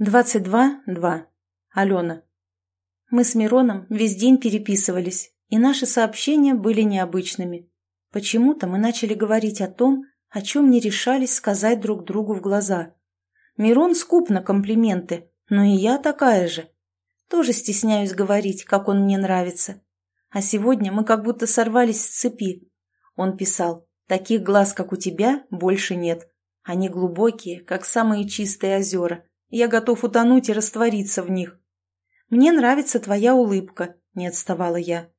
22.2. Алена. Мы с Мироном весь день переписывались, и наши сообщения были необычными. Почему-то мы начали говорить о том, о чем не решались сказать друг другу в глаза. Мирон скуп на комплименты, но и я такая же. Тоже стесняюсь говорить, как он мне нравится. А сегодня мы как будто сорвались с цепи. Он писал, таких глаз, как у тебя, больше нет. Они глубокие, как самые чистые озера я готов утонуть и раствориться в них. Мне нравится твоя улыбка, не отставала я.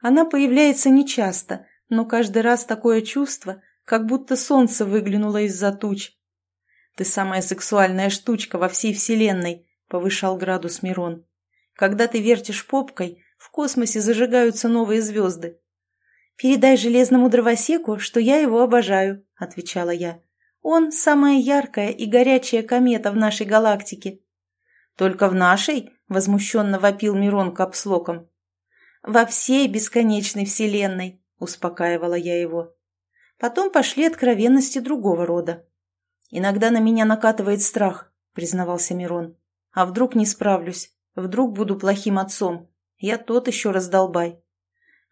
Она появляется нечасто, но каждый раз такое чувство, как будто солнце выглянуло из-за туч. Ты самая сексуальная штучка во всей вселенной, повышал градус Мирон. Когда ты вертишь попкой, в космосе зажигаются новые звезды. «Передай железному дровосеку, что я его обожаю», — отвечала я. Он самая яркая и горячая комета в нашей галактике. Только в нашей? Возмущенно вопил Мирон капслоком. Во всей бесконечной вселенной, успокаивала я его. Потом пошли откровенности другого рода. Иногда на меня накатывает страх, признавался Мирон. А вдруг не справлюсь? Вдруг буду плохим отцом? Я тот еще раздолбай.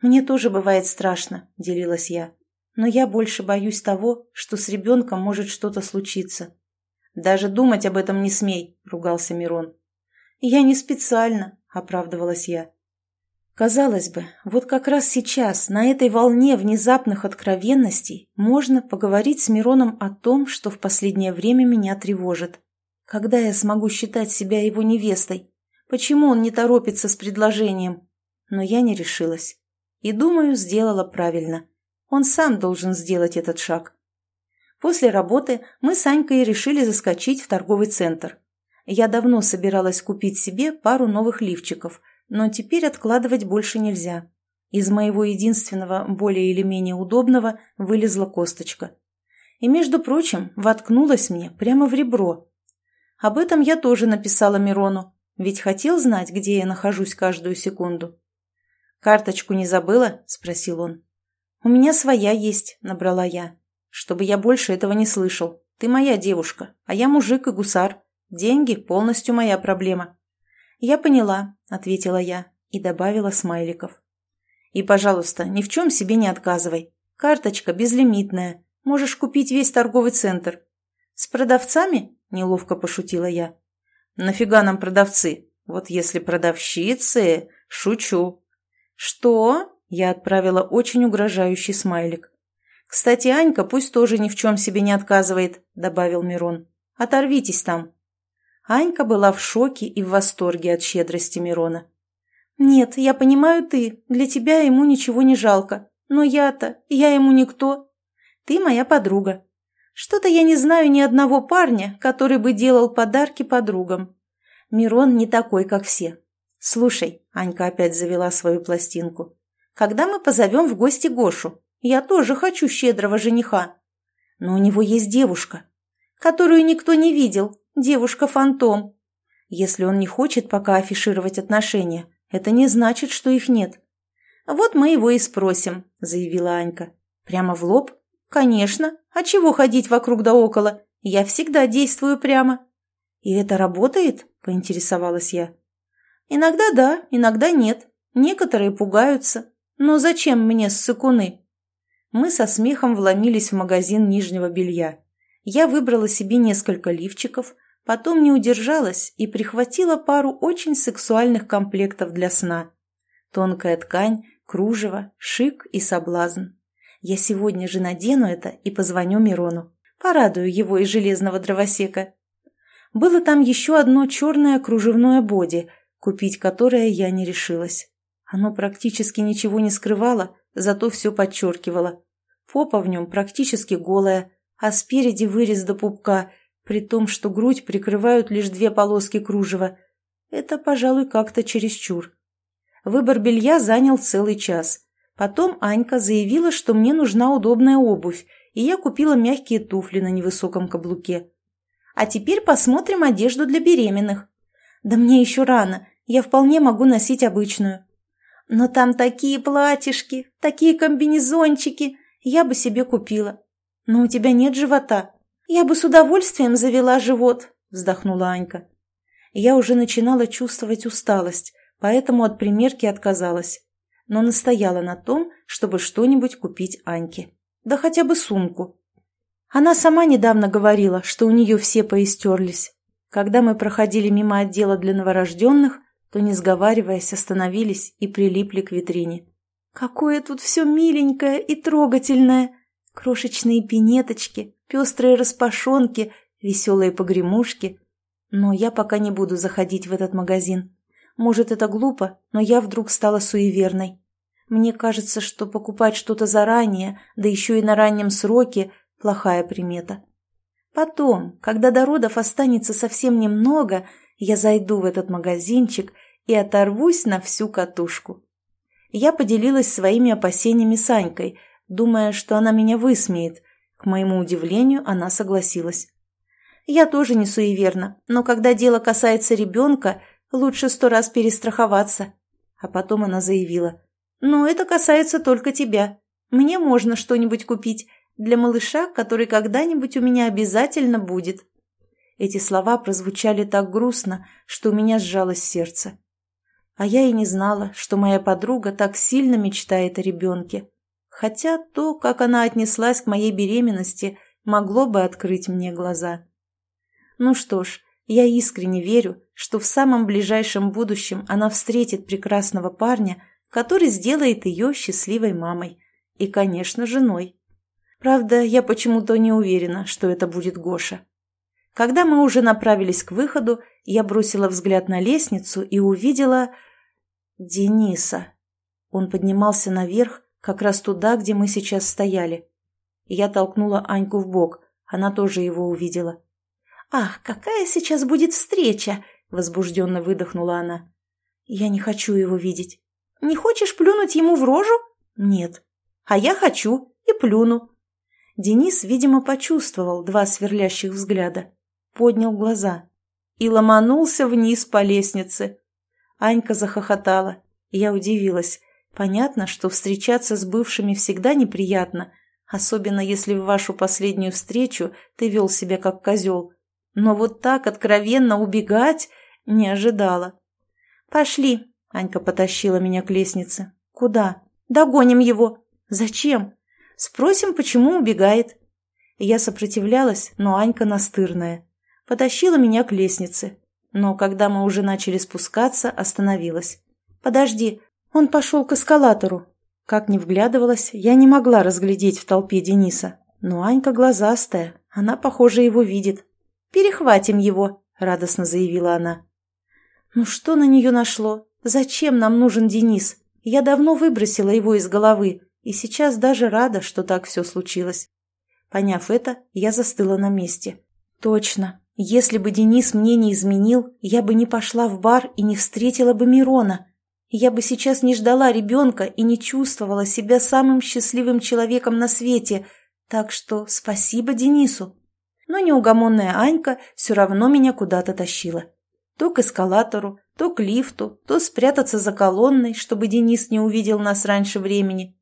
Мне тоже бывает страшно, делилась я. Но я больше боюсь того, что с ребенком может что-то случиться. «Даже думать об этом не смей», — ругался Мирон. «Я не специально», — оправдывалась я. Казалось бы, вот как раз сейчас, на этой волне внезапных откровенностей, можно поговорить с Мироном о том, что в последнее время меня тревожит. Когда я смогу считать себя его невестой? Почему он не торопится с предложением? Но я не решилась. И, думаю, сделала правильно. Он сам должен сделать этот шаг. После работы мы с Анькой решили заскочить в торговый центр. Я давно собиралась купить себе пару новых лифчиков, но теперь откладывать больше нельзя. Из моего единственного, более или менее удобного, вылезла косточка. И, между прочим, воткнулась мне прямо в ребро. Об этом я тоже написала Мирону, ведь хотел знать, где я нахожусь каждую секунду. «Карточку не забыла?» – спросил он. «У меня своя есть», — набрала я. «Чтобы я больше этого не слышал. Ты моя девушка, а я мужик и гусар. Деньги — полностью моя проблема». «Я поняла», — ответила я и добавила смайликов. «И, пожалуйста, ни в чем себе не отказывай. Карточка безлимитная. Можешь купить весь торговый центр». «С продавцами?» — неловко пошутила я. «Нафига нам продавцы? Вот если продавщицы...» «Шучу». «Что?» Я отправила очень угрожающий смайлик. «Кстати, Анька пусть тоже ни в чем себе не отказывает», — добавил Мирон. «Оторвитесь там». Анька была в шоке и в восторге от щедрости Мирона. «Нет, я понимаю ты, для тебя ему ничего не жалко. Но я-то, я ему никто. Ты моя подруга. Что-то я не знаю ни одного парня, который бы делал подарки подругам. Мирон не такой, как все. Слушай, Анька опять завела свою пластинку когда мы позовем в гости Гошу. Я тоже хочу щедрого жениха. Но у него есть девушка, которую никто не видел, девушка-фантом. Если он не хочет пока афишировать отношения, это не значит, что их нет. Вот мы его и спросим, заявила Анька. Прямо в лоб? Конечно. А чего ходить вокруг да около? Я всегда действую прямо. И это работает? Поинтересовалась я. Иногда да, иногда нет. Некоторые пугаются, «Но зачем мне ссыкуны?» Мы со смехом вломились в магазин нижнего белья. Я выбрала себе несколько лифчиков, потом не удержалась и прихватила пару очень сексуальных комплектов для сна. Тонкая ткань, кружево, шик и соблазн. Я сегодня же надену это и позвоню Мирону. Порадую его и железного дровосека. Было там еще одно черное кружевное боди, купить которое я не решилась. Оно практически ничего не скрывало, зато все подчеркивало. Попа в нем практически голая, а спереди вырез до пупка, при том, что грудь прикрывают лишь две полоски кружева. Это, пожалуй, как-то чересчур. Выбор белья занял целый час. Потом Анька заявила, что мне нужна удобная обувь, и я купила мягкие туфли на невысоком каблуке. А теперь посмотрим одежду для беременных. Да мне еще рано, я вполне могу носить обычную. Но там такие платьишки, такие комбинезончики. Я бы себе купила. Но у тебя нет живота. Я бы с удовольствием завела живот, вздохнула Анька. Я уже начинала чувствовать усталость, поэтому от примерки отказалась. Но настояла на том, чтобы что-нибудь купить Аньке. Да хотя бы сумку. Она сама недавно говорила, что у нее все поистерлись. Когда мы проходили мимо отдела для новорожденных, то, не сговариваясь, остановились и прилипли к витрине. Какое тут все миленькое и трогательное! Крошечные пинеточки, пестрые распашонки, веселые погремушки. Но я пока не буду заходить в этот магазин. Может, это глупо, но я вдруг стала суеверной. Мне кажется, что покупать что-то заранее, да еще и на раннем сроке – плохая примета. Потом, когда до родов останется совсем немного, я зайду в этот магазинчик и оторвусь на всю катушку. Я поделилась своими опасениями с Анькой, думая, что она меня высмеет. К моему удивлению, она согласилась. Я тоже не суеверна, но когда дело касается ребенка, лучше сто раз перестраховаться. А потом она заявила. «Но это касается только тебя. Мне можно что-нибудь купить для малыша, который когда-нибудь у меня обязательно будет». Эти слова прозвучали так грустно, что у меня сжалось сердце. А я и не знала, что моя подруга так сильно мечтает о ребенке. Хотя то, как она отнеслась к моей беременности, могло бы открыть мне глаза. Ну что ж, я искренне верю, что в самом ближайшем будущем она встретит прекрасного парня, который сделает ее счастливой мамой. И, конечно, женой. Правда, я почему-то не уверена, что это будет Гоша. Когда мы уже направились к выходу, я бросила взгляд на лестницу и увидела... Дениса. Он поднимался наверх, как раз туда, где мы сейчас стояли. Я толкнула Аньку в бок. Она тоже его увидела. «Ах, какая сейчас будет встреча!» — возбужденно выдохнула она. «Я не хочу его видеть». «Не хочешь плюнуть ему в рожу?» «Нет». «А я хочу и плюну». Денис, видимо, почувствовал два сверлящих взгляда поднял глаза и ломанулся вниз по лестнице. Анька захохотала. Я удивилась. Понятно, что встречаться с бывшими всегда неприятно, особенно если в вашу последнюю встречу ты вел себя как козел. Но вот так откровенно убегать не ожидала. «Пошли», — Анька потащила меня к лестнице. «Куда?» «Догоним его». «Зачем?» «Спросим, почему убегает». Я сопротивлялась, но Анька настырная потащила меня к лестнице. Но когда мы уже начали спускаться, остановилась. «Подожди, он пошел к эскалатору». Как ни вглядывалась, я не могла разглядеть в толпе Дениса. Но Анька глазастая, она, похоже, его видит. «Перехватим его», — радостно заявила она. «Ну что на нее нашло? Зачем нам нужен Денис? Я давно выбросила его из головы, и сейчас даже рада, что так все случилось». Поняв это, я застыла на месте. «Точно, если бы Денис мне не изменил, я бы не пошла в бар и не встретила бы Мирона. Я бы сейчас не ждала ребенка и не чувствовала себя самым счастливым человеком на свете. Так что спасибо Денису. Но неугомонная Анька все равно меня куда-то тащила. То к эскалатору, то к лифту, то спрятаться за колонной, чтобы Денис не увидел нас раньше времени.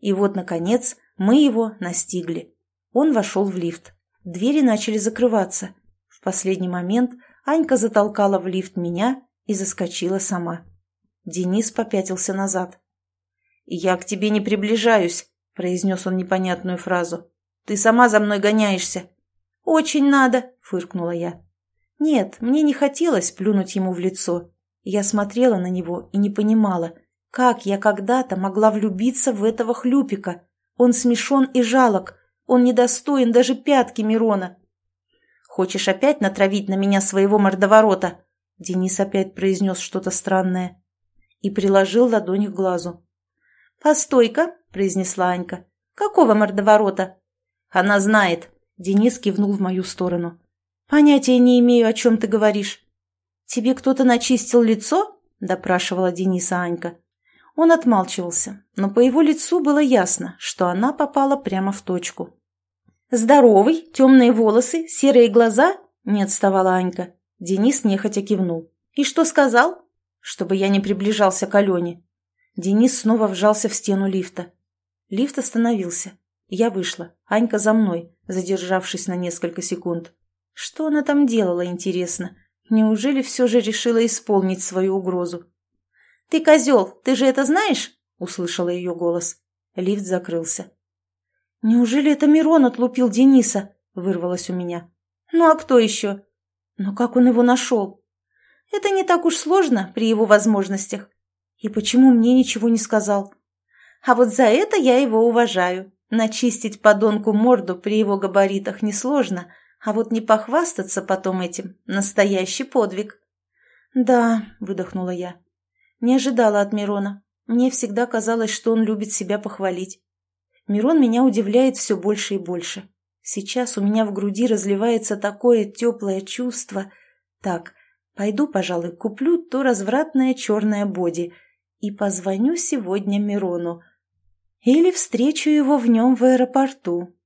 И вот, наконец, мы его настигли. Он вошел в лифт. Двери начали закрываться. В последний момент Анька затолкала в лифт меня и заскочила сама. Денис попятился назад. «Я к тебе не приближаюсь», — произнес он непонятную фразу. «Ты сама за мной гоняешься». «Очень надо», — фыркнула я. Нет, мне не хотелось плюнуть ему в лицо. Я смотрела на него и не понимала, как я когда-то могла влюбиться в этого хлюпика. Он смешон и жалок, он недостоин даже пятки Мирона. Хочешь опять натравить на меня своего мордоворота?» Денис опять произнес что-то странное и приложил ладонь к глазу. «Постой-ка», — произнесла Анька. «Какого мордоворота?» «Она знает», — Денис кивнул в мою сторону. «Понятия не имею, о чем ты говоришь». «Тебе кто-то начистил лицо?» — допрашивала Дениса Анька. Он отмалчивался, но по его лицу было ясно, что она попала прямо в точку. «Здоровый, темные волосы, серые глаза?» – не отставала Анька. Денис нехотя кивнул. «И что сказал?» «Чтобы я не приближался к Алене». Денис снова вжался в стену лифта. Лифт остановился. Я вышла. Анька за мной, задержавшись на несколько секунд. Что она там делала, интересно? Неужели все же решила исполнить свою угрозу? «Ты козел, ты же это знаешь?» — услышала ее голос. Лифт закрылся. «Неужели это Мирон отлупил Дениса?» — вырвалось у меня. «Ну а кто еще?» «Но как он его нашел?» «Это не так уж сложно при его возможностях. И почему мне ничего не сказал?» «А вот за это я его уважаю. Начистить подонку морду при его габаритах несложно, а вот не похвастаться потом этим – настоящий подвиг». «Да», – выдохнула я. Не ожидала от Мирона. Мне всегда казалось, что он любит себя похвалить. Мирон меня удивляет все больше и больше. Сейчас у меня в груди разливается такое теплое чувство. Так, пойду, пожалуй, куплю то развратное черное боди и позвоню сегодня Мирону. Или встречу его в нем в аэропорту.